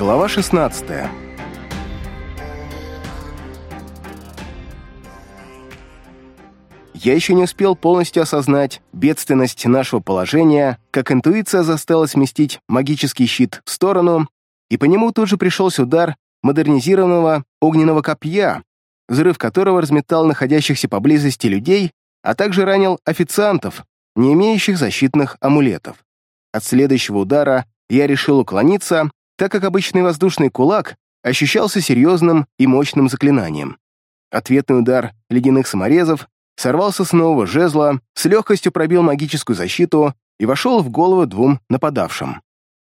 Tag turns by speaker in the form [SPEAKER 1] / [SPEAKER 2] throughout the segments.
[SPEAKER 1] Глава 16 Я еще не успел полностью осознать бедственность нашего положения, как интуиция заставила сместить магический щит в сторону, и по нему тут же пришелся удар модернизированного огненного копья, взрыв которого разметал находящихся поблизости людей, а также ранил официантов, не имеющих защитных амулетов. От следующего удара я решил уклониться, так как обычный воздушный кулак ощущался серьезным и мощным заклинанием. Ответный удар ледяных саморезов сорвался с нового жезла, с легкостью пробил магическую защиту и вошел в голову двум нападавшим.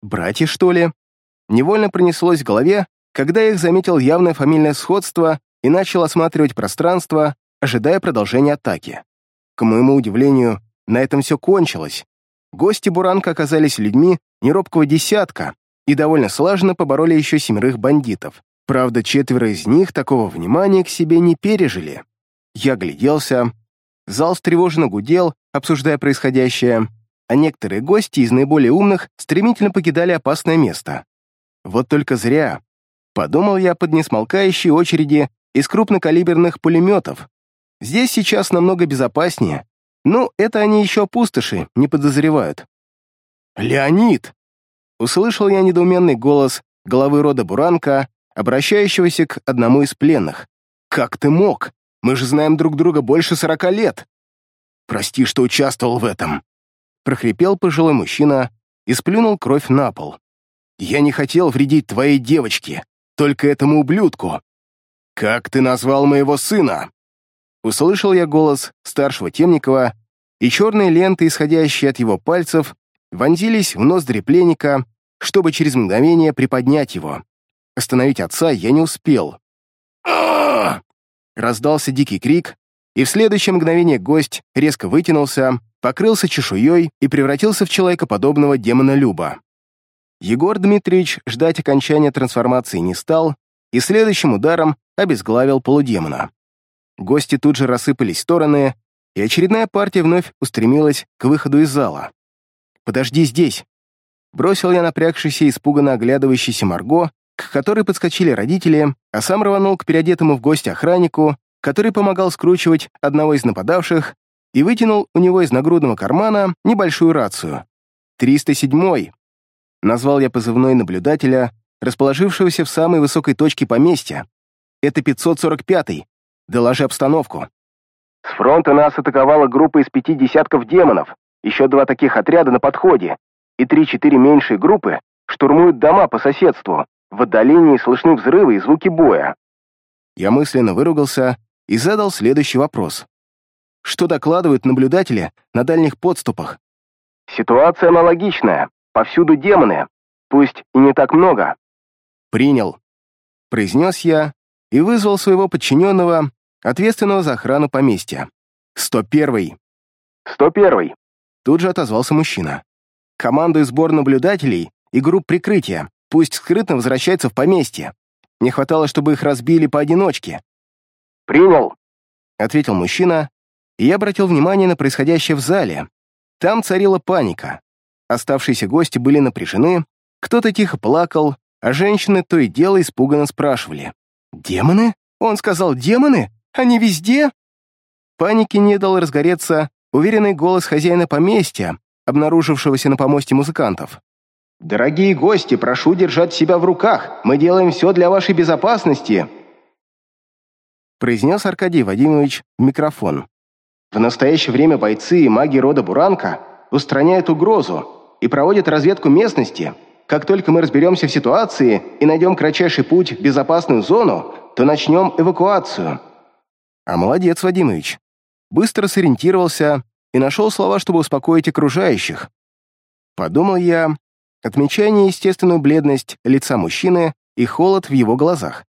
[SPEAKER 1] Братья, что ли? Невольно пронеслось в голове, когда я их заметил явное фамильное сходство и начал осматривать пространство, ожидая продолжения атаки. К моему удивлению, на этом все кончилось. Гости Буранка оказались людьми неробкого десятка и довольно слаженно побороли еще семерых бандитов. Правда, четверо из них такого внимания к себе не пережили. Я гляделся. Зал встревоженно гудел, обсуждая происходящее, а некоторые гости из наиболее умных стремительно покидали опасное место. Вот только зря. Подумал я под несмолкающей очереди из крупнокалиберных пулеметов. Здесь сейчас намного безопаснее. Ну, это они еще пустоши, не подозревают. «Леонид!» Услышал я недоуменный голос главы рода Буранка, обращающегося к одному из пленных. «Как ты мог? Мы же знаем друг друга больше сорока лет!» «Прости, что участвовал в этом!» прохрипел пожилой мужчина и сплюнул кровь на пол. «Я не хотел вредить твоей девочке, только этому ублюдку!» «Как ты назвал моего сына?» Услышал я голос старшего Темникова, и черные ленты, исходящие от его пальцев, вонзились в ноздри пленника, чтобы через мгновение приподнять его. Остановить отца я не успел. Раздался дикий крик, и в следующее мгновение гость резко вытянулся, покрылся чешуей и превратился в человекоподобного демона Люба. Егор Дмитриевич ждать окончания трансформации не стал и следующим ударом обезглавил полудемона. Гости тут же рассыпались в стороны, и очередная партия вновь устремилась к выходу из зала. «Подожди здесь!» Бросил я напрягшийся испуганно оглядывающийся Марго, к которой подскочили родители, а сам рванул к переодетому в гости охраннику, который помогал скручивать одного из нападавших и вытянул у него из нагрудного кармана небольшую рацию. «307-й!» Назвал я позывной наблюдателя, расположившегося в самой высокой точке поместья. «Это 545-й. Доложи обстановку». «С фронта нас атаковала группа из пяти десятков демонов, еще два таких отряда на подходе, и три-четыре меньшие группы штурмуют дома по соседству. В отдалении слышны взрывы и звуки боя». Я мысленно выругался и задал следующий вопрос. Что докладывают наблюдатели на дальних подступах? Ситуация аналогичная. Повсюду демоны. Пусть и не так много. Принял. Произнес я и вызвал своего подчиненного, ответственного за охрану поместья. 101-й. 101-й. Тут же отозвался мужчина. Команду сбор наблюдателей и групп прикрытия. Пусть скрытно возвращаются в поместье. Не хватало, чтобы их разбили поодиночке. «Принял», — ответил мужчина, и я обратил внимание на происходящее в зале. Там царила паника. Оставшиеся гости были напряжены, кто-то тихо плакал, а женщины то и дело испуганно спрашивали. «Демоны? Он сказал, демоны? Они везде?» Панике не дал разгореться уверенный голос хозяина поместья, обнаружившегося на помосте музыкантов. «Дорогие гости, прошу держать себя в руках. Мы делаем все для вашей безопасности», произнес Аркадий Вадимович в микрофон. «В настоящее время бойцы и маги рода Буранка устраняют угрозу и проводят разведку местности. Как только мы разберемся в ситуации и найдем кратчайший путь в безопасную зону, то начнем эвакуацию». «А молодец, Вадимович. Быстро сориентировался и нашел слова, чтобы успокоить окружающих. Подумал я, отмечая неестественную бледность лица мужчины и холод в его глазах.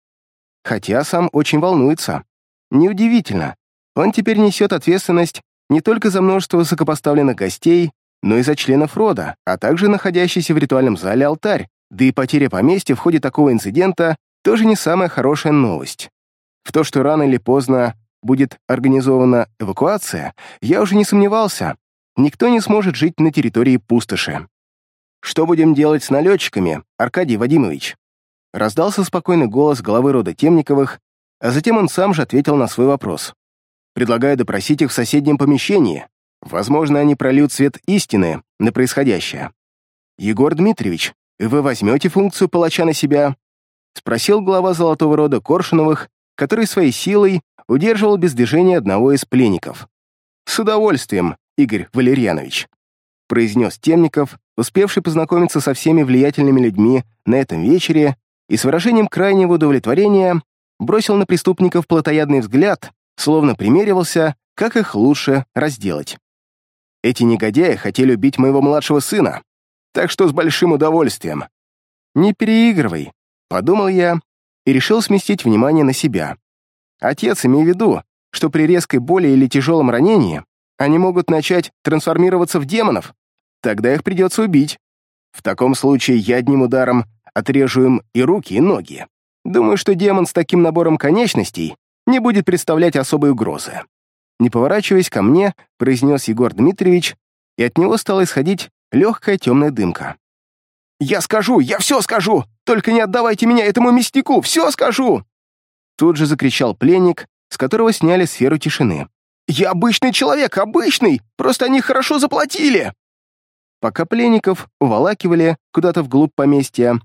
[SPEAKER 1] Хотя сам очень волнуется. Неудивительно. Он теперь несет ответственность не только за множество высокопоставленных гостей, но и за членов рода, а также находящийся в ритуальном зале алтарь, да и потеря поместья в ходе такого инцидента тоже не самая хорошая новость. В то, что рано или поздно будет организована эвакуация, я уже не сомневался. Никто не сможет жить на территории пустоши. Что будем делать с налетчиками, Аркадий Вадимович? раздался спокойный голос главы рода Темниковых, а затем он сам же ответил на свой вопрос. «Предлагаю допросить их в соседнем помещении. Возможно, они прольют свет истины на происходящее. Егор Дмитриевич, вы возьмете функцию палача на себя?» — спросил глава золотого рода Коршуновых, который своей силой удерживал без движения одного из пленников. «С удовольствием, Игорь Валерьянович», — произнес Темников, успевший познакомиться со всеми влиятельными людьми на этом вечере и с выражением крайнего удовлетворения бросил на преступников плотоядный взгляд, словно примеривался, как их лучше разделать. Эти негодяи хотели убить моего младшего сына, так что с большим удовольствием. Не переигрывай, подумал я и решил сместить внимание на себя. Отец, имей в виду, что при резкой боли или тяжелом ранении они могут начать трансформироваться в демонов. Тогда их придется убить. В таком случае я одним ударом отрежу им и руки, и ноги. Думаю, что демон с таким набором конечностей не будет представлять особой угрозы. Не поворачиваясь ко мне, произнес Егор Дмитриевич, и от него стала исходить легкая темная дымка. «Я скажу, я все скажу! Только не отдавайте меня этому мяснику, все скажу!» Тут же закричал пленник, с которого сняли сферу тишины. «Я обычный человек, обычный! Просто они хорошо заплатили!» Пока пленников уволакивали куда-то вглубь поместья,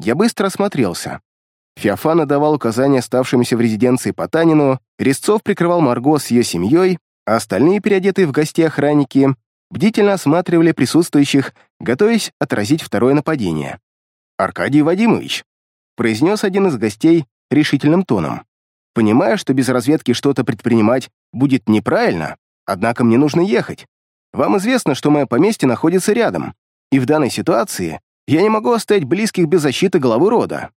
[SPEAKER 1] я быстро осмотрелся. Феофан давал указания оставшемуся в резиденции Потанину, Резцов прикрывал Марго с ее семьей, а остальные, переодетые в гости охранники, бдительно осматривали присутствующих, готовясь отразить второе нападение. «Аркадий Вадимович», — произнес один из гостей решительным тоном, «понимая, что без разведки что-то предпринимать будет неправильно, однако мне нужно ехать. Вам известно, что мое поместье находится рядом, и в данной ситуации я не могу оставить близких без защиты главы рода.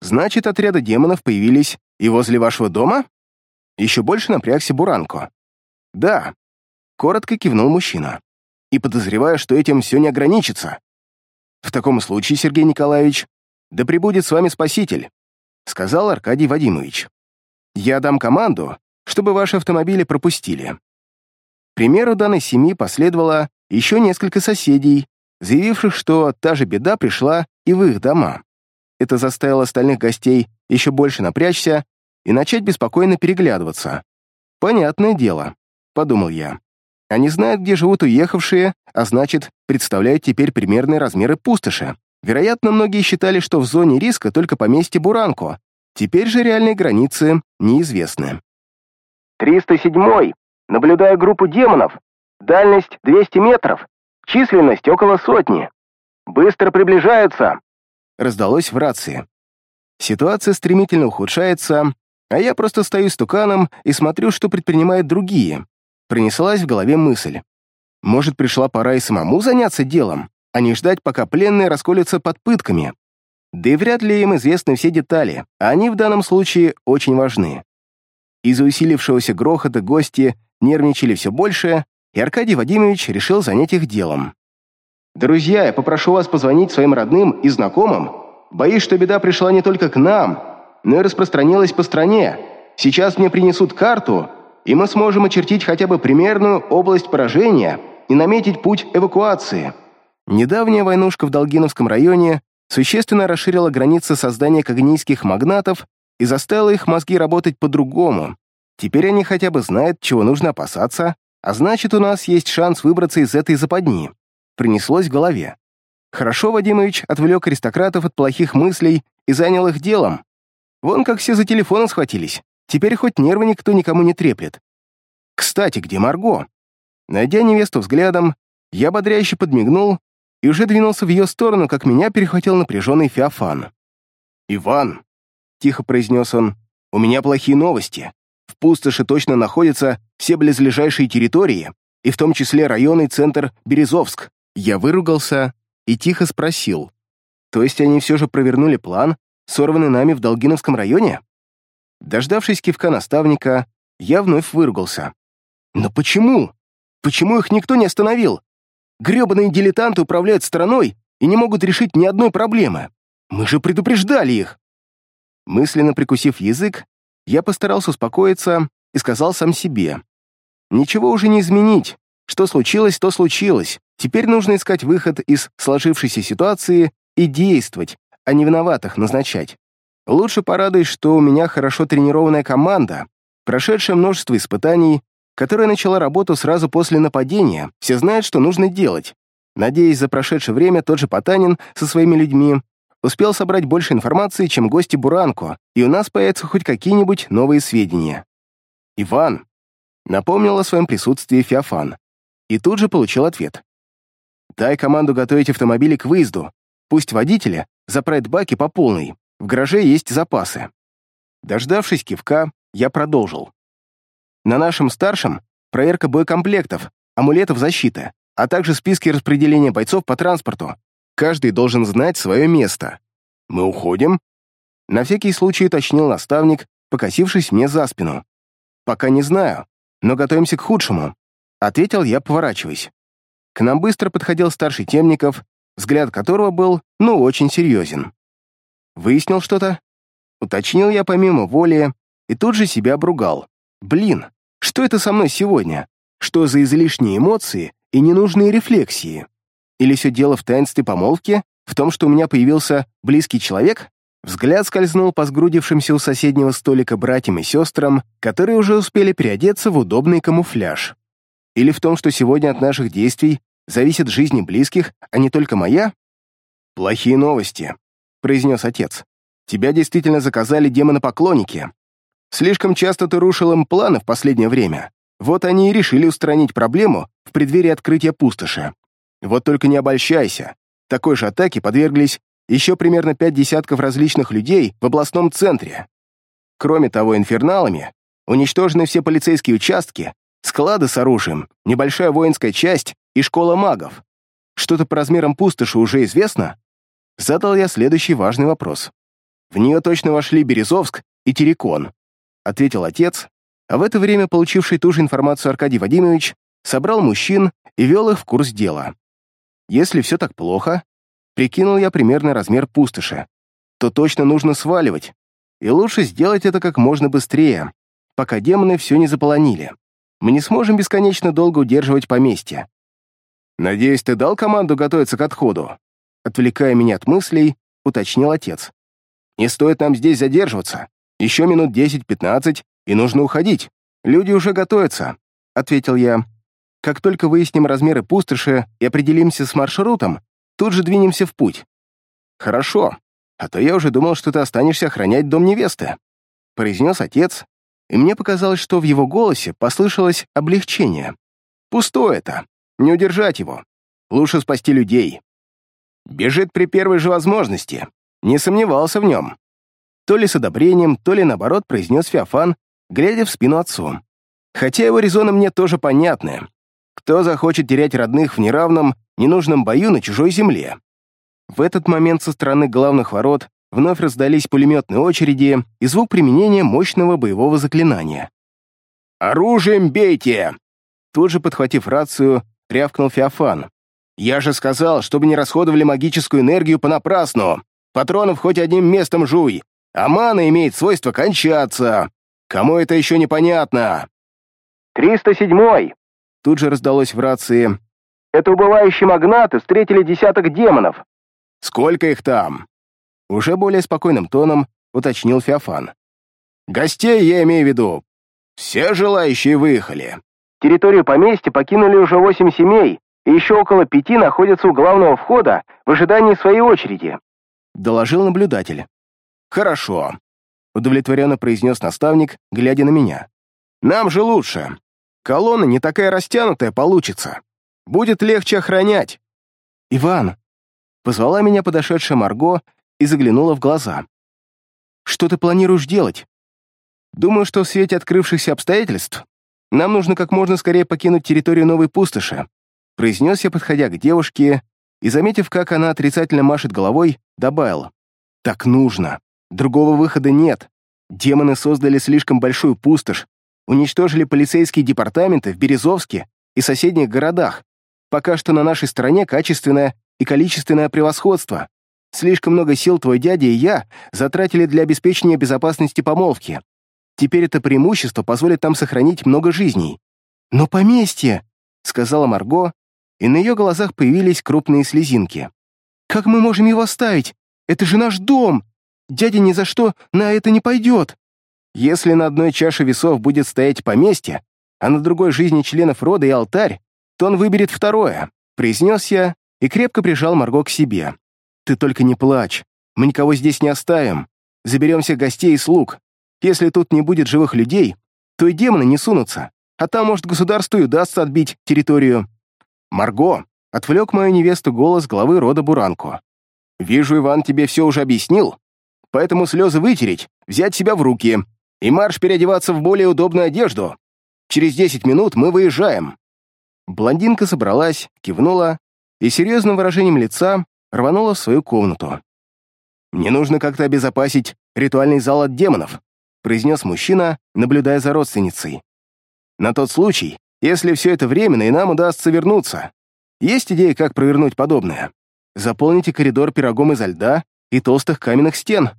[SPEAKER 1] Значит, отряды демонов появились и возле вашего дома? Еще больше напрягся Буранко. Да, коротко кивнул мужчина. И подозреваю, что этим все не ограничится. В таком случае, Сергей Николаевич, да пребудет с вами Спаситель, сказал Аркадий Вадимович. Я дам команду, чтобы ваши автомобили пропустили. К примеру данной семьи последовало еще несколько соседей, заявивших, что та же беда пришла и в их дома. Это заставило остальных гостей еще больше напрячься и начать беспокойно переглядываться. «Понятное дело», — подумал я. «Они знают, где живут уехавшие, а значит, представляют теперь примерные размеры пустоши. Вероятно, многие считали, что в зоне риска только поместье Буранко. Теперь же реальные границы неизвестны». «307-й. Наблюдаю группу демонов. Дальность 200 метров. Численность около сотни. Быстро приближаются!» Раздалось в рации. Ситуация стремительно ухудшается, а я просто стою стуканом и смотрю, что предпринимают другие. Принеслась в голове мысль. Может, пришла пора и самому заняться делом, а не ждать, пока пленные расколются под пытками. Да и вряд ли им известны все детали, а они в данном случае очень важны. Из-за усилившегося грохота гости нервничали все больше, и Аркадий Вадимович решил занять их делом. «Друзья, я попрошу вас позвонить своим родным и знакомым. Боюсь, что беда пришла не только к нам, но и распространилась по стране. Сейчас мне принесут карту, и мы сможем очертить хотя бы примерную область поражения и наметить путь эвакуации». Недавняя войнушка в Долгиновском районе существенно расширила границы создания когнийских магнатов и заставила их мозги работать по-другому. Теперь они хотя бы знают, чего нужно опасаться, а значит, у нас есть шанс выбраться из этой западни. Принеслось в голове. Хорошо Вадимович отвлек аристократов от плохих мыслей и занял их делом. Вон как все за телефоны схватились. Теперь хоть нервы никто никому не треплет. Кстати, где Марго? Найдя невесту взглядом, я бодряще подмигнул и уже двинулся в ее сторону, как меня перехватил напряженный Феофан. «Иван», — тихо произнес он, — «у меня плохие новости. В пустоши точно находятся все близлежащие территории, и в том числе районный центр Березовск. Я выругался и тихо спросил. То есть они все же провернули план, сорванный нами в Долгиновском районе? Дождавшись кивка наставника, я вновь выругался. Но почему? Почему их никто не остановил? Гребаные дилетанты управляют страной и не могут решить ни одной проблемы. Мы же предупреждали их. Мысленно прикусив язык, я постарался успокоиться и сказал сам себе. Ничего уже не изменить. Что случилось, то случилось. Теперь нужно искать выход из сложившейся ситуации и действовать, а не виноватых назначать. Лучше порадуюсь, что у меня хорошо тренированная команда, прошедшая множество испытаний, которая начала работу сразу после нападения, все знают, что нужно делать. Надеюсь, за прошедшее время тот же Потанин со своими людьми успел собрать больше информации, чем гости Буранко, и у нас появятся хоть какие-нибудь новые сведения. Иван напомнил о своем присутствии Феофан и тут же получил ответ. «Дай команду готовить автомобили к выезду. Пусть водители заправят баки по полной. В гараже есть запасы». Дождавшись кивка, я продолжил. «На нашем старшем проверка боекомплектов, амулетов защиты, а также списки распределения бойцов по транспорту. Каждый должен знать свое место. Мы уходим?» На всякий случай уточнил наставник, покосившись мне за спину. «Пока не знаю, но готовимся к худшему», — ответил я, поворачиваясь. К нам быстро подходил старший Темников, взгляд которого был, ну, очень серьезен. «Выяснил что-то?» Уточнил я помимо воли и тут же себя обругал. «Блин, что это со мной сегодня? Что за излишние эмоции и ненужные рефлексии? Или все дело в таинстве помолвки, в том, что у меня появился близкий человек?» Взгляд скользнул по сгрудившимся у соседнего столика братьям и сестрам, которые уже успели переодеться в удобный камуфляж. Или в том, что сегодня от наших действий зависит жизнь близких, а не только моя? «Плохие новости», — произнес отец. «Тебя действительно заказали демоны-поклонники. Слишком часто ты рушил им планы в последнее время. Вот они и решили устранить проблему в преддверии открытия пустоши. Вот только не обольщайся. Такой же атаке подверглись еще примерно пять десятков различных людей в областном центре. Кроме того, инферналами уничтожены все полицейские участки, склады с оружием, небольшая воинская часть и школа магов. Что-то по размерам пустоши уже известно? Задал я следующий важный вопрос. В нее точно вошли Березовск и Терекон, ответил отец, а в это время получивший ту же информацию Аркадий Вадимович собрал мужчин и вел их в курс дела. Если все так плохо, Прикинул я примерный размер пустоши. То точно нужно сваливать. И лучше сделать это как можно быстрее, пока демоны все не заполонили. Мы не сможем бесконечно долго удерживать поместье. «Надеюсь, ты дал команду готовиться к отходу?» Отвлекая меня от мыслей, уточнил отец. «Не стоит нам здесь задерживаться. Еще минут 10-15, и нужно уходить. Люди уже готовятся», — ответил я. «Как только выясним размеры пустоши и определимся с маршрутом, Тут же двинемся в путь. Хорошо, а то я уже думал, что ты останешься охранять дом невесты, произнес отец, и мне показалось, что в его голосе послышалось облегчение. Пустое это, не удержать его. Лучше спасти людей. Бежит при первой же возможности. Не сомневался в нем. То ли с одобрением, то ли наоборот произнес Феофан, глядя в спину отцу. Хотя его резоны мне тоже понятны. Кто захочет терять родных в неравном, ненужном бою на чужой земле? В этот момент со стороны главных ворот вновь раздались пулеметные очереди и звук применения мощного боевого заклинания. «Оружием бейте!» Тут же, подхватив рацию, рявкнул Феофан. «Я же сказал, чтобы не расходовали магическую энергию понапрасну. Патронов хоть одним местом жуй, а мана имеет свойство кончаться. Кому это еще непонятно?» «Триста седьмой!» Тут же раздалось в рации. «Это убывающие магнаты встретили десяток демонов». «Сколько их там?» Уже более спокойным тоном уточнил Феофан. «Гостей я имею в виду. Все желающие выехали». Территорию поместья покинули уже восемь семей, и еще около пяти находятся у главного входа в ожидании своей очереди», — доложил наблюдатель. «Хорошо», — удовлетворенно произнес наставник, глядя на меня. «Нам же лучше. Колонна не такая растянутая получится. Будет легче охранять. Иван, позвала меня подошедшая Марго и заглянула в глаза. Что ты планируешь делать? Думаю, что в свете открывшихся обстоятельств нам нужно как можно скорее покинуть территорию новой пустоши, произнес я, подходя к девушке, и, заметив, как она отрицательно машет головой, добавил. Так нужно. Другого выхода нет. Демоны создали слишком большую пустошь, уничтожили полицейские департаменты в Березовске и соседних городах. Пока что на нашей стороне качественное и количественное превосходство. Слишком много сил твой дядя и я затратили для обеспечения безопасности помолвки. Теперь это преимущество позволит нам сохранить много жизней. Но поместье, — сказала Марго, и на ее глазах появились крупные слезинки. Как мы можем его оставить? Это же наш дом! Дядя ни за что на это не пойдет!» Если на одной чаше весов будет стоять поместье, а на другой жизни членов рода и алтарь, то он выберет второе, произнес я и крепко прижал Марго к себе. «Ты только не плачь, мы никого здесь не оставим. Заберем всех гостей и слуг. Если тут не будет живых людей, то и демоны не сунутся, а там, может, государству и удастся отбить территорию». «Марго!» — отвлек мою невесту голос главы рода Буранку. «Вижу, Иван тебе все уже объяснил, поэтому слезы вытереть, взять себя в руки и марш переодеваться в более удобную одежду. Через десять минут мы выезжаем». Блондинка собралась, кивнула и серьезным выражением лица рванула в свою комнату. «Мне нужно как-то обезопасить ритуальный зал от демонов», произнес мужчина, наблюдая за родственницей. «На тот случай, если все это временно и нам удастся вернуться. Есть идеи, как провернуть подобное? Заполните коридор пирогом изо льда и толстых каменных стен»,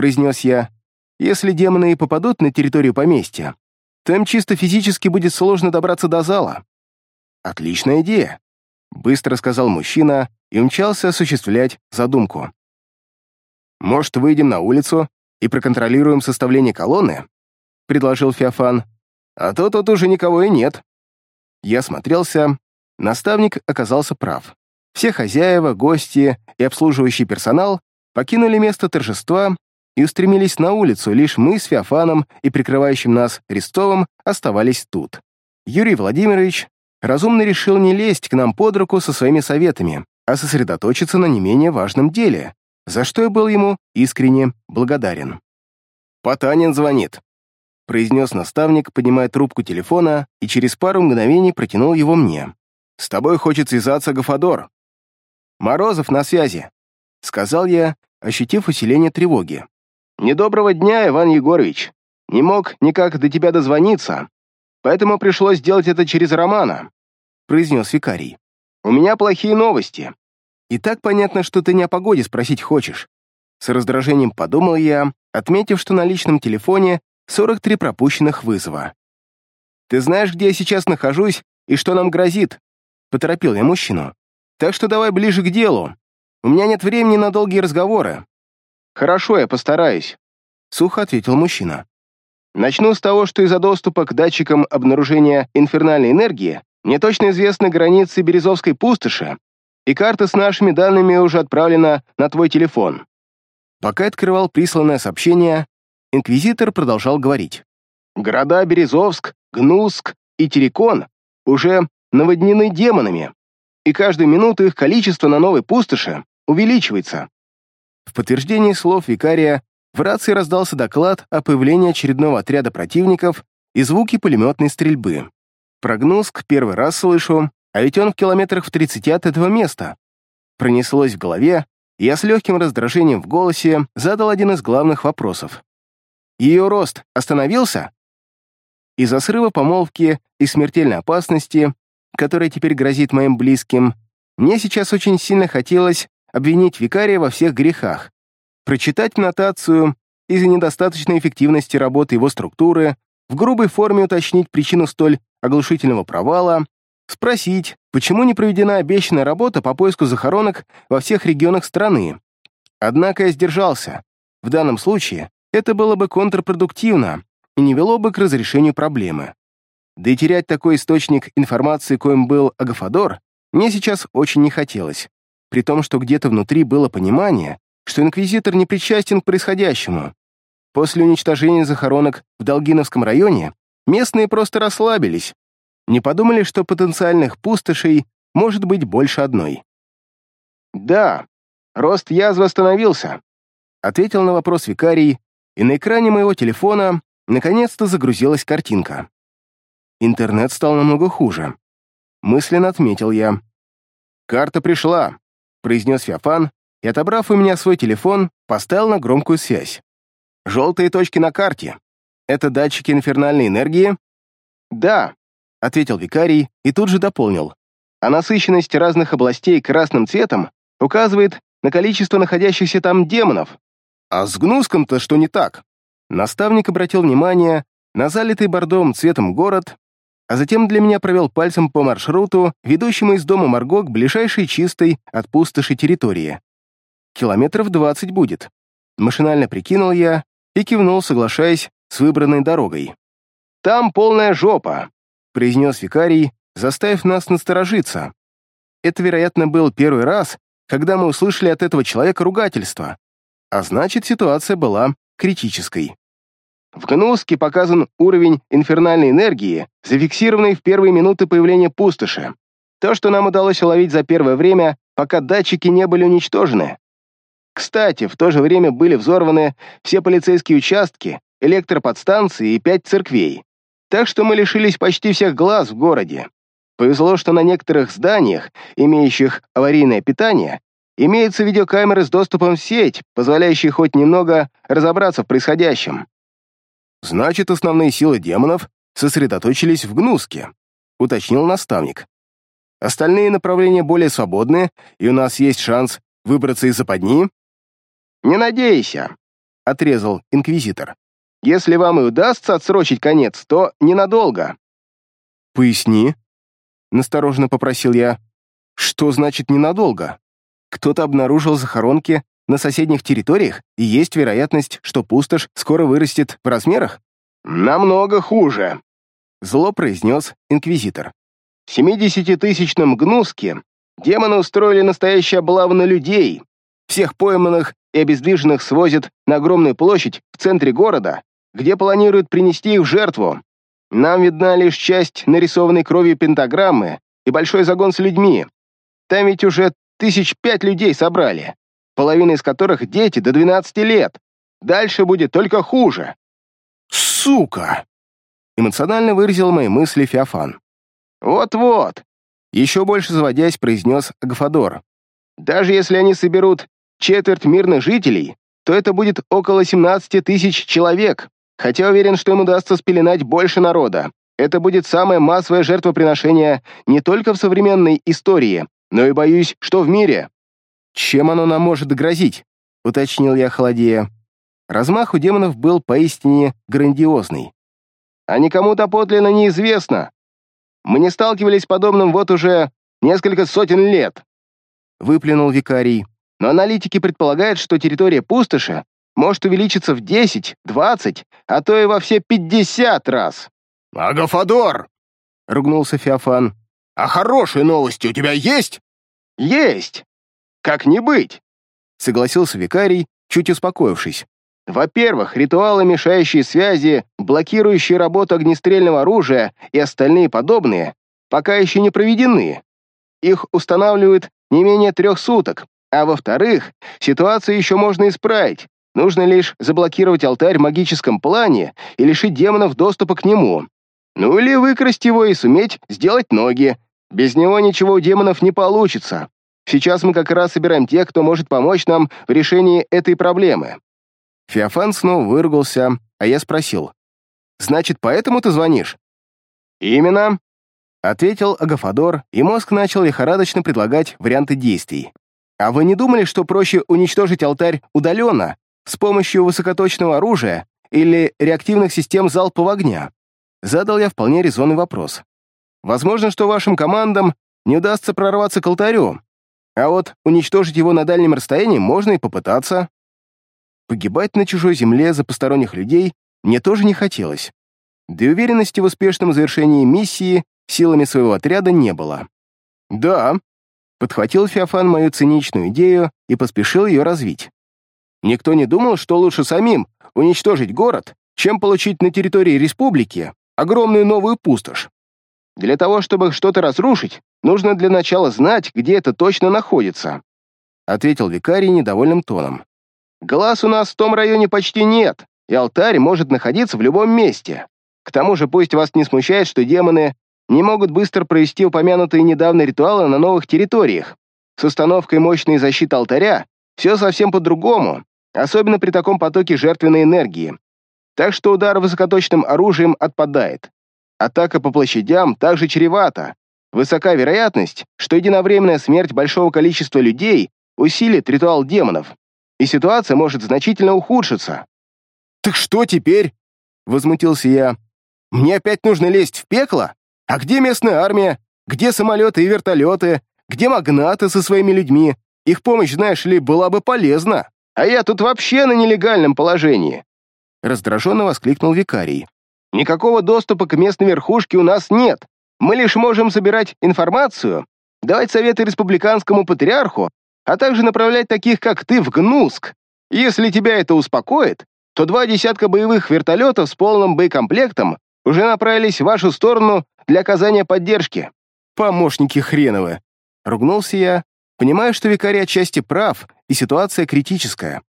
[SPEAKER 1] произнес я. «Если демоны и попадут на территорию поместья, то им чисто физически будет сложно добраться до зала». «Отличная идея», — быстро сказал мужчина и умчался осуществлять задумку. «Может, выйдем на улицу и проконтролируем составление колонны?» — предложил Феофан. «А то тут уже никого и нет». Я смотрелся. Наставник оказался прав. Все хозяева, гости и обслуживающий персонал покинули место торжества и устремились на улицу, лишь мы с Феофаном и прикрывающим нас Рестовым оставались тут. Юрий Владимирович разумно решил не лезть к нам под руку со своими советами, а сосредоточиться на не менее важном деле, за что я был ему искренне благодарен. «Потанин звонит», — произнес наставник, поднимая трубку телефона и через пару мгновений протянул его мне. «С тобой хочет связаться Гафадор». «Морозов на связи», — сказал я, ощутив усиление тревоги. «Недоброго дня, Иван Егорович. Не мог никак до тебя дозвониться, поэтому пришлось сделать это через Романа», — произнес викарий. «У меня плохие новости. И так понятно, что ты не о погоде спросить хочешь. С раздражением подумал я, отметив, что на личном телефоне 43 пропущенных вызова. «Ты знаешь, где я сейчас нахожусь и что нам грозит?» Поторопил я мужчину. «Так что давай ближе к делу. У меня нет времени на долгие разговоры». «Хорошо, я постараюсь», — сухо ответил мужчина. «Начну с того, что из-за доступа к датчикам обнаружения инфернальной энергии мне точно известны границы Березовской пустоши и карта с нашими данными уже отправлена на твой телефон». Пока открывал присланное сообщение, инквизитор продолжал говорить. «Города Березовск, Гнуск и Терекон уже наводнены демонами, и каждую минуту их количество на новой пустоши увеличивается». В подтверждении слов викария в рации раздался доклад о появлении очередного отряда противников и звуки пулеметной стрельбы. Прогнозк первый раз слышу, а ведь он в километрах в 30 от этого места. Пронеслось в голове, и я с легким раздражением в голосе задал один из главных вопросов. Ее рост остановился? Из-за срыва помолвки и смертельной опасности, которая теперь грозит моим близким, мне сейчас очень сильно хотелось обвинить викария во всех грехах, прочитать нотацию из-за недостаточной эффективности работы его структуры, в грубой форме уточнить причину столь оглушительного провала Спросить, почему не проведена обещанная работа по поиску захоронок во всех регионах страны. Однако я сдержался. В данном случае это было бы контрпродуктивно и не вело бы к разрешению проблемы. Да и терять такой источник информации, коим был Агафадор, мне сейчас очень не хотелось, при том, что где-то внутри было понимание, что инквизитор не причастен к происходящему. После уничтожения захоронок в Долгиновском районе местные просто расслабились, не подумали, что потенциальных пустошей может быть больше одной. «Да, рост язвы остановился», — ответил на вопрос викарий, и на экране моего телефона наконец-то загрузилась картинка. Интернет стал намного хуже. Мысленно отметил я. «Карта пришла», — произнес Феофан, и, отобрав у меня свой телефон, поставил на громкую связь. «Желтые точки на карте. Это датчики инфернальной энергии?» «Да», — ответил викарий и тут же дополнил. «А насыщенность разных областей красным цветом указывает на количество находящихся там демонов. А с Гнуском-то что не так?» Наставник обратил внимание на залитый бордовым цветом город, а затем для меня провел пальцем по маршруту, ведущему из дома Марго к ближайшей чистой от пустоши территории. километров двадцать будет. Машинально прикинул я и кивнул, соглашаясь с выбранной дорогой. «Там полная жопа», — произнес викарий, заставив нас насторожиться. Это, вероятно, был первый раз, когда мы услышали от этого человека ругательство, а значит, ситуация была критической. В Гнуске показан уровень инфернальной энергии, зафиксированный в первые минуты появления пустоши. То, что нам удалось уловить за первое время, пока датчики не были уничтожены. Кстати, в то же время были взорваны все полицейские участки, электроподстанции и пять церквей. Так что мы лишились почти всех глаз в городе. Повезло, что на некоторых зданиях, имеющих аварийное питание, имеются видеокамеры с доступом в сеть, позволяющие хоть немного разобраться в происходящем. Значит, основные силы демонов сосредоточились в Гнуске, уточнил наставник. Остальные направления более свободны, и у нас есть шанс выбраться из западни? Не надейся, отрезал инквизитор. Если вам и удастся отсрочить конец, то ненадолго. Поясни, настороженно попросил я. Что значит ненадолго? Кто-то обнаружил захоронки на соседних территориях, и есть вероятность, что пустошь скоро вырастет в размерах? Намного хуже, зло произнес инквизитор. В 70-тысячном Гнуске демоны устроили настоящую облаву на людей. Всех пойманных и обездвиженных свозят на огромную площадь в центре города, где планируют принести их в жертву. Нам видна лишь часть нарисованной кровью пентаграммы и большой загон с людьми. Там ведь уже тысяч пять людей собрали половина из которых дети до 12 лет. Дальше будет только хуже. Сука! Эмоционально выразил мои мысли Феофан. Вот-вот. Еще больше заводясь, произнес Агафадор. Даже если они соберут четверть мирных жителей, то это будет около 17 тысяч человек, хотя уверен, что им удастся спеленать больше народа. Это будет самое массовое жертвоприношение не только в современной истории, но и, боюсь, что в мире. «Чем оно нам может грозить?» — уточнил я холодея. Размах у демонов был поистине грандиозный. «А никому доподлинно неизвестно. Мы не сталкивались с подобным вот уже несколько сотен лет», — выплюнул викарий. «Но аналитики предполагают, что территория пустоши может увеличиться в 10, 20, а то и во все 50 раз».
[SPEAKER 2] «Агафадор!» — ругнулся Феофан. «А хорошие новости у тебя есть?»
[SPEAKER 1] «Есть!» Как не быть?» Согласился викарий, чуть успокоившись. Во-первых, ритуалы, мешающие связи, блокирующие работу огнестрельного оружия и остальные подобные, пока еще не проведены. Их устанавливают не менее трех суток. А во-вторых, ситуацию еще можно исправить. Нужно лишь заблокировать алтарь в магическом плане и лишить демонов доступа к нему. Ну или выкрасть его и суметь сделать ноги. Без него ничего у демонов не получится. Сейчас мы как раз собираем тех, кто может помочь нам в решении этой проблемы». Феофан снова выругался, а я спросил. «Значит, поэтому ты звонишь?» «Именно», — ответил Агафадор, и мозг начал лихорадочно предлагать варианты действий. «А вы не думали, что проще уничтожить алтарь удаленно, с помощью высокоточного оружия или реактивных систем залпового огня?» Задал я вполне резонный вопрос. «Возможно, что вашим командам не удастся прорваться к алтарю, а вот уничтожить его на дальнем расстоянии можно и попытаться. Погибать на чужой земле за посторонних людей мне тоже не хотелось. Да и уверенности в успешном завершении миссии силами своего отряда не было. «Да», — подхватил Феофан мою циничную идею и поспешил ее развить. «Никто не думал, что лучше самим уничтожить город, чем получить на территории республики огромную новую пустошь. Для того, чтобы что-то разрушить, нужно для начала знать, где это точно находится», ответил викарий недовольным тоном. «Глаз у нас в том районе почти нет, и алтарь может находиться в любом месте. К тому же пусть вас не смущает, что демоны не могут быстро провести упомянутые недавно ритуалы на новых территориях. С установкой мощной защиты алтаря все совсем по-другому, особенно при таком потоке жертвенной энергии. Так что удар высокоточным оружием отпадает. Атака по площадям также чревата. Высока вероятность, что единовременная смерть большого количества людей усилит ритуал демонов, и ситуация может значительно ухудшиться. «Так что теперь?» — возмутился я. «Мне опять нужно лезть в пекло? А где местная армия? Где самолеты и вертолеты? Где магнаты со своими людьми? Их помощь, знаешь ли, была бы полезна.
[SPEAKER 2] А я тут вообще на нелегальном положении!»
[SPEAKER 1] Раздраженно воскликнул викарий.
[SPEAKER 2] «Никакого доступа к местной верхушке у нас нет. Мы лишь можем собирать информацию, давать советы республиканскому патриарху, а также направлять таких, как ты, в Гнуск. Если тебя это успокоит, то два десятка боевых вертолетов с полным боекомплектом уже направились в вашу сторону для оказания поддержки».
[SPEAKER 1] «Помощники хреновы!» — ругнулся я, понимая, что викарий отчасти прав, и ситуация критическая.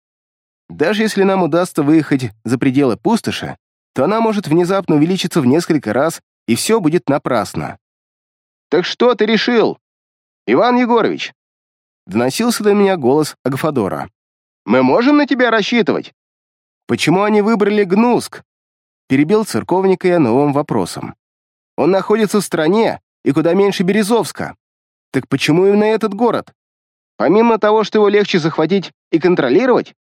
[SPEAKER 1] Даже если нам удастся выехать за пределы пустоши, то она может внезапно увеличиться в несколько раз, и все будет напрасно.
[SPEAKER 2] «Так что ты решил? Иван Егорович?»
[SPEAKER 1] Доносился до меня голос Агфадора.
[SPEAKER 2] «Мы можем на тебя рассчитывать?»
[SPEAKER 1] «Почему они выбрали Гнуск?» Перебил церковника я новым вопросом. «Он находится в стране и куда меньше Березовска. Так почему именно этот город?
[SPEAKER 2] Помимо того, что его легче захватить и контролировать,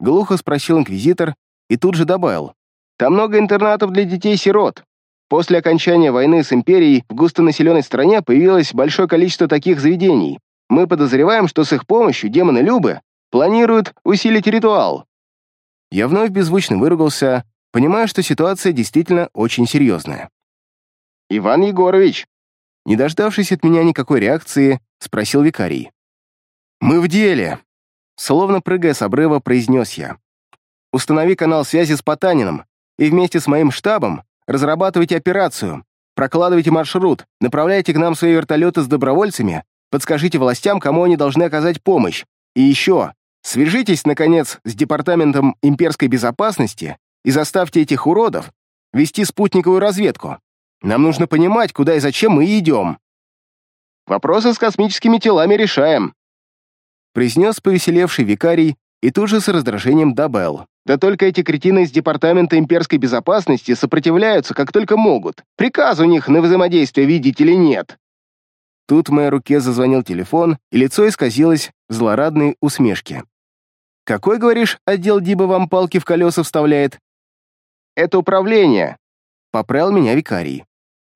[SPEAKER 1] Глухо спросил инквизитор и тут же добавил.
[SPEAKER 2] «Там много интернатов для детей-сирот. После окончания войны с Империей в густонаселенной стране появилось большое количество таких заведений. Мы подозреваем, что с их помощью демоны Любы планируют усилить ритуал».
[SPEAKER 1] Я вновь беззвучно выругался, понимая, что ситуация действительно очень серьезная.
[SPEAKER 2] «Иван Егорович!»
[SPEAKER 1] Не дождавшись от меня никакой реакции, спросил викарий. «Мы в деле!» Словно прыгая с обрыва, произнес я. «Установи канал связи с Потанином и вместе с моим штабом разрабатывайте операцию, прокладывайте маршрут, направляйте к нам свои вертолеты с добровольцами, подскажите властям, кому они должны оказать помощь. И еще, свяжитесь, наконец, с Департаментом имперской безопасности и заставьте этих уродов вести спутниковую разведку. Нам нужно понимать, куда и зачем мы идем».
[SPEAKER 2] «Вопросы с космическими телами решаем»,
[SPEAKER 1] произнес повеселевший викарий и тут же с раздражением добавил.
[SPEAKER 2] «Да только эти кретины из Департамента имперской безопасности сопротивляются, как только могут. Приказ у них на взаимодействие видеть или нет».
[SPEAKER 1] Тут в моей руке зазвонил телефон, и лицо исказилось в злорадной усмешке. «Какой, говоришь, отдел Диба вам палки в колеса вставляет?»
[SPEAKER 2] «Это управление», —
[SPEAKER 1] поправил меня викарий.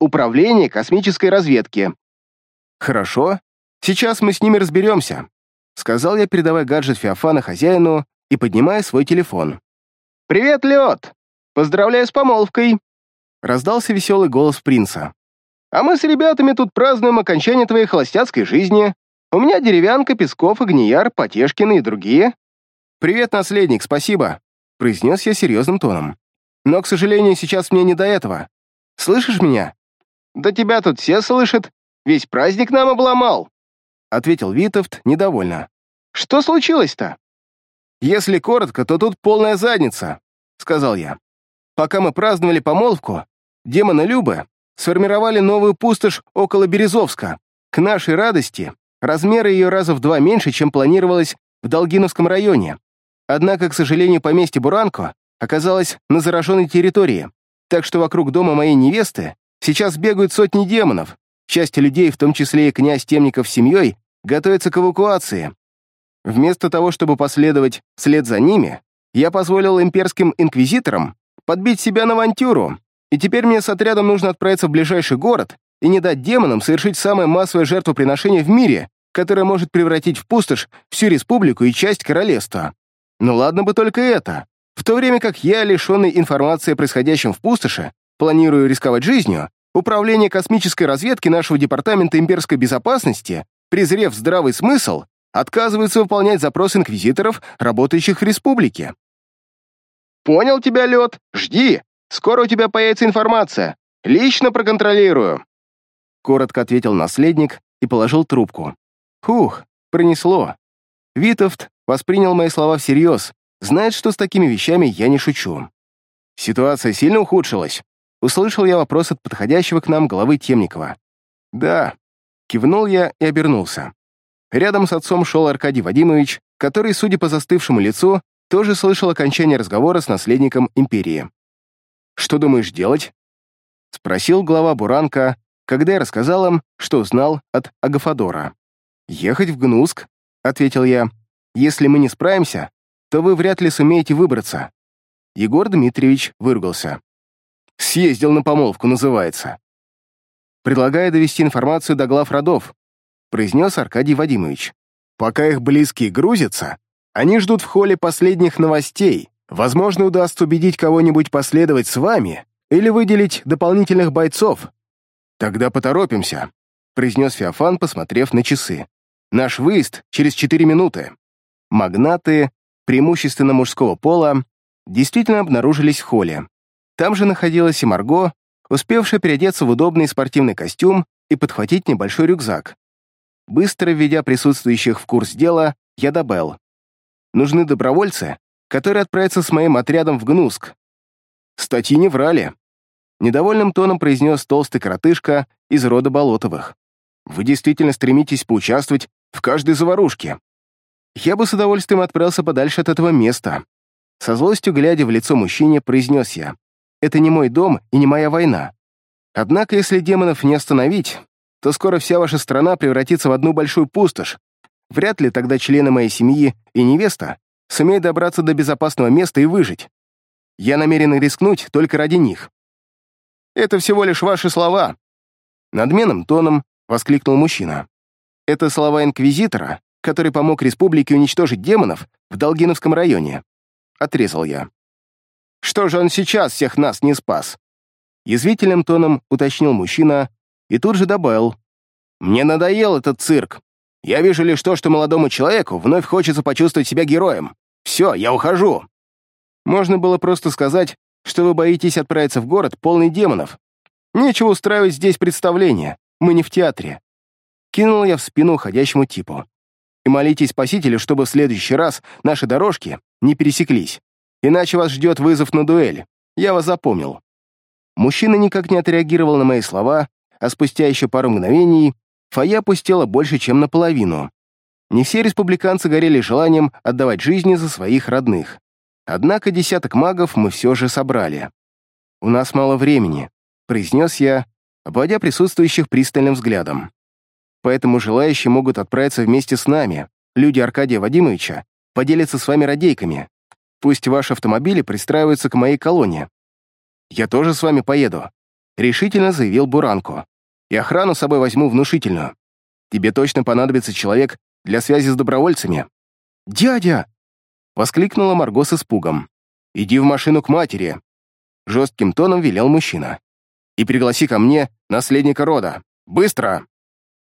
[SPEAKER 2] «Управление космической разведки».
[SPEAKER 1] «Хорошо. Сейчас мы с ними разберемся. Сказал я, передавая гаджет Феофана хозяину и поднимая свой телефон.
[SPEAKER 2] «Привет, Лед! Поздравляю с помолвкой!»
[SPEAKER 1] Раздался веселый голос принца.
[SPEAKER 2] «А мы с ребятами тут празднуем окончание твоей холостяцкой жизни. У меня деревянка, Песков, Огнияр, Потешкины и другие».
[SPEAKER 1] «Привет, наследник, спасибо», — произнес я серьезным тоном. «Но, к сожалению, сейчас мне не до этого. Слышишь меня?»
[SPEAKER 2] «Да тебя тут все слышат. Весь праздник нам обломал».
[SPEAKER 1] — ответил Витовт недовольно.
[SPEAKER 2] «Что случилось-то?»
[SPEAKER 1] «Если коротко, то тут полная задница», — сказал я. «Пока мы праздновали помолвку, демоны Любы сформировали новую пустошь около Березовска. К нашей радости, размеры ее раза в два меньше, чем планировалось в Долгиновском районе. Однако, к сожалению, поместье Буранко оказалось на зараженной территории, так что вокруг дома моей невесты сейчас бегают сотни демонов, Часть людей, в том числе и князь Темников с семьей, готовится к эвакуации. Вместо того, чтобы последовать вслед за ними, я позволил имперским инквизиторам подбить себя на авантюру, и теперь мне с отрядом нужно отправиться в ближайший город и не дать демонам совершить самое массовое жертвоприношение в мире, которое может превратить в пустошь всю республику и часть королевства. Ну ладно бы только это. В то время как я, лишенный информации о происходящем в пустоши, планирую рисковать жизнью, Управление космической разведки нашего Департамента имперской безопасности, презрев здравый смысл, отказывается выполнять запросы инквизиторов, работающих в республике.
[SPEAKER 2] «Понял тебя, Лед. Жди. Скоро у тебя появится информация. Лично проконтролирую».
[SPEAKER 1] Коротко ответил наследник и положил трубку. Хух, пронесло. Витовт воспринял мои слова всерьез, знает, что с такими вещами я не шучу. Ситуация сильно ухудшилась. Услышал я вопрос от подходящего к нам главы Темникова. «Да». Кивнул я и обернулся. Рядом с отцом шел Аркадий Вадимович, который, судя по застывшему лицу, тоже слышал окончание разговора с наследником империи. «Что думаешь делать?» — спросил глава Буранка, когда я рассказал им, что узнал от Агафадора. «Ехать в Гнуск», — ответил я. «Если мы не справимся, то вы вряд ли сумеете выбраться». Егор Дмитриевич выругался. Съездил на помолвку, называется. Предлагаю довести информацию до глав родов, произнес Аркадий Вадимович. Пока их близкие грузятся, они ждут в холле последних новостей. Возможно, удастся убедить кого-нибудь последовать с вами или выделить дополнительных бойцов. Тогда поторопимся, произнес Феофан, посмотрев на часы. Наш выезд через четыре минуты. Магнаты, преимущественно мужского пола, действительно обнаружились в холле. Там же находилась и Марго, успевшая переодеться в удобный спортивный костюм и подхватить небольшой рюкзак. Быстро введя присутствующих в курс дела, я добавил. Нужны добровольцы, которые отправятся с моим отрядом в Гнуск. Статьи не врали. Недовольным тоном произнес толстый коротышка из рода Болотовых. Вы действительно стремитесь поучаствовать в каждой заварушке. Я бы с удовольствием отправился подальше от этого места. Со злостью, глядя в лицо мужчине, произнес я. Это не мой дом и не моя война. Однако, если демонов не остановить, то скоро вся ваша страна превратится в одну большую пустошь. Вряд ли тогда члены моей семьи и невеста сумеют добраться до безопасного места и выжить. Я намерен рискнуть только ради них. Это всего лишь ваши слова. Надменным тоном воскликнул мужчина. Это слова инквизитора, который помог республике уничтожить демонов в Долгиновском районе. Отрезал я. Что же он сейчас всех нас не спас? Язвительным тоном уточнил мужчина и тут же добавил. Мне надоел этот цирк. Я вижу лишь то, что молодому человеку вновь хочется почувствовать себя героем. Все, я ухожу. Можно было просто сказать, что вы боитесь отправиться в город, полный демонов. Нечего устраивать здесь представление, мы не в театре. Кинул я в спину уходящему типу и молитесь Спасителю, чтобы в следующий раз наши дорожки не пересеклись. Иначе вас ждет вызов на дуэль. Я вас запомнил». Мужчина никак не отреагировал на мои слова, а спустя еще пару мгновений фойе опустела больше, чем наполовину. Не все республиканцы горели желанием отдавать жизни за своих родных. Однако десяток магов мы все же собрали. «У нас мало времени», — произнес я, обводя присутствующих пристальным взглядом поэтому желающие могут отправиться вместе с нами. Люди Аркадия Вадимовича поделятся с вами радейками. Пусть ваши автомобили пристраиваются к моей колонне. Я тоже с вами поеду», — решительно заявил Буранко. «И охрану с собой возьму внушительную. Тебе точно понадобится человек для связи с добровольцами». «Дядя!» — воскликнула Марго с испугом. «Иди в машину к матери», — жестким тоном велел мужчина. «И пригласи ко мне наследника рода. Быстро!»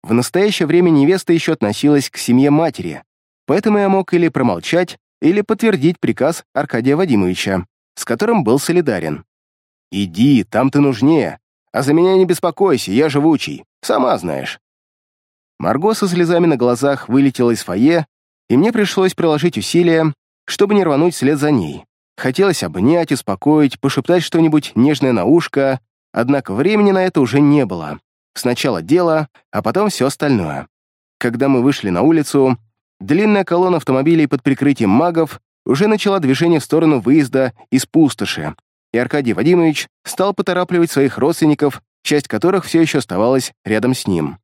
[SPEAKER 1] В настоящее время невеста еще относилась к семье матери, поэтому я мог или промолчать, или подтвердить приказ Аркадия Вадимовича, с которым был солидарен. «Иди, там ты нужнее, а за меня не беспокойся, я живучий, сама знаешь». Марго со слезами на глазах вылетела из фойе, и мне пришлось приложить усилия, чтобы не рвануть вслед за ней. Хотелось обнять, успокоить, пошептать что-нибудь нежное на ушко, однако времени на это уже не было. Сначала дело, а потом все остальное. Когда мы вышли на улицу, длинная колонна автомобилей под прикрытием магов уже начала движение в сторону выезда из пустоши, и Аркадий Вадимович стал поторапливать своих родственников, часть которых все еще оставалась рядом с ним.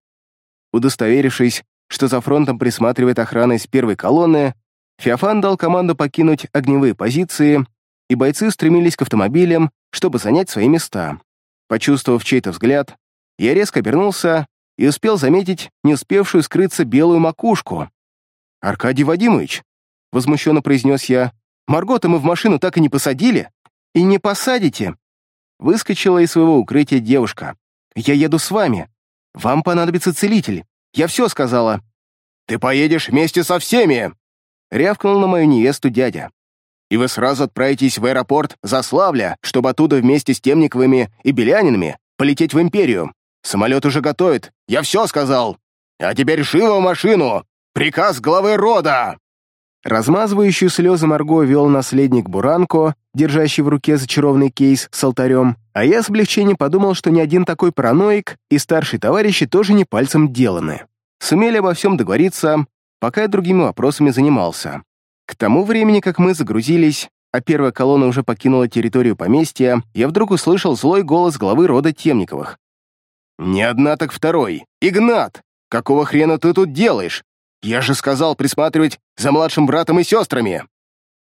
[SPEAKER 1] Удостоверившись, что за фронтом присматривает охрана из первой колонны, Феофан дал команду покинуть огневые позиции, и бойцы стремились к автомобилям, чтобы занять свои места. Почувствовав чей-то взгляд, я резко обернулся и успел заметить не успевшую скрыться белую макушку. «Аркадий Вадимович», — возмущенно произнес я, «Маргота мы в машину так и не посадили?» «И не посадите!» Выскочила из своего укрытия девушка. «Я еду с вами. Вам понадобится целитель. Я все сказала». «Ты поедешь вместе со всеми!» Рявкнул на мою невесту дядя. «И вы сразу отправитесь в аэропорт Заславля, чтобы оттуда вместе с Темниковыми и Белянинами полететь в Империю. Самолет уже готовит. Я все сказал. А теперь живо в машину. Приказ главы рода!» Размазывающую слезы Марго вел наследник Буранко, держащий в руке зачарованный кейс с алтарем, а я с облегчением подумал, что ни один такой параноик и старшие товарищи тоже не пальцем деланы. Сумели обо всем договориться, пока я другими вопросами занимался. К тому времени, как мы загрузились, а первая колонна уже покинула территорию поместья, я вдруг услышал злой голос главы рода Темниковых. «Не одна, так второй. Игнат! Какого хрена ты тут делаешь? Я же сказал присматривать за младшим братом и сестрами.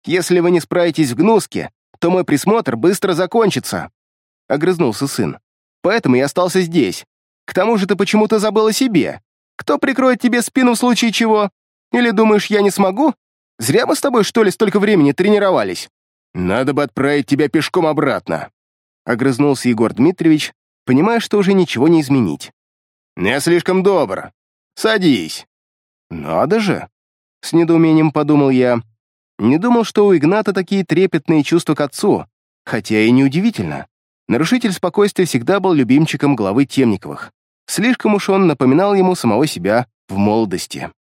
[SPEAKER 1] Если вы не справитесь в гнуске, то мой присмотр быстро закончится», — огрызнулся сын. «Поэтому я остался здесь. К тому же ты почему-то забыл о себе. Кто прикроет тебе спину в случае чего?
[SPEAKER 2] Или думаешь, я не смогу? Зря мы с тобой, что ли, столько времени тренировались?»
[SPEAKER 1] «Надо бы отправить тебя пешком обратно», — огрызнулся Егор Дмитриевич, понимая, что уже ничего не изменить. «Я слишком добр. Садись». «Надо же!» — с недоумением подумал я. Не думал, что у Игната такие трепетные чувства к отцу, хотя и неудивительно. Нарушитель спокойствия всегда был любимчиком главы Темниковых. Слишком уж он напоминал ему самого себя в молодости.